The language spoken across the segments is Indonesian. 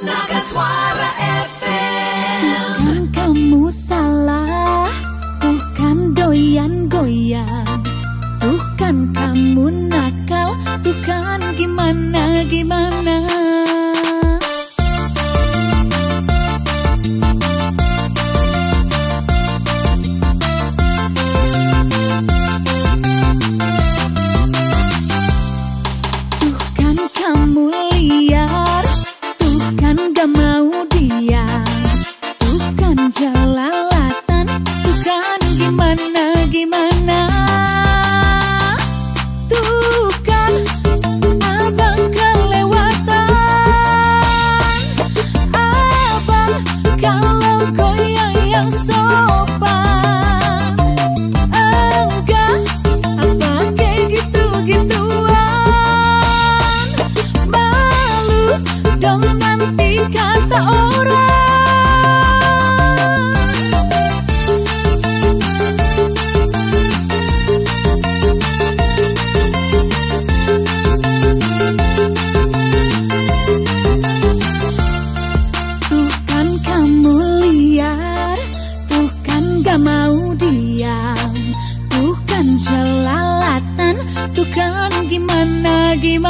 Suara FM. Kan kamu salah, tuh kan doyan goyang, tuh kan kamu nakal, tuh kan gimana gimana. Tuh kan abang kelewatan, abang kalau goyang yang sopan. Enggak, apa kayak gitu-gituan Malu dong nanti kata orang Tuh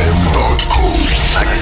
FM.co.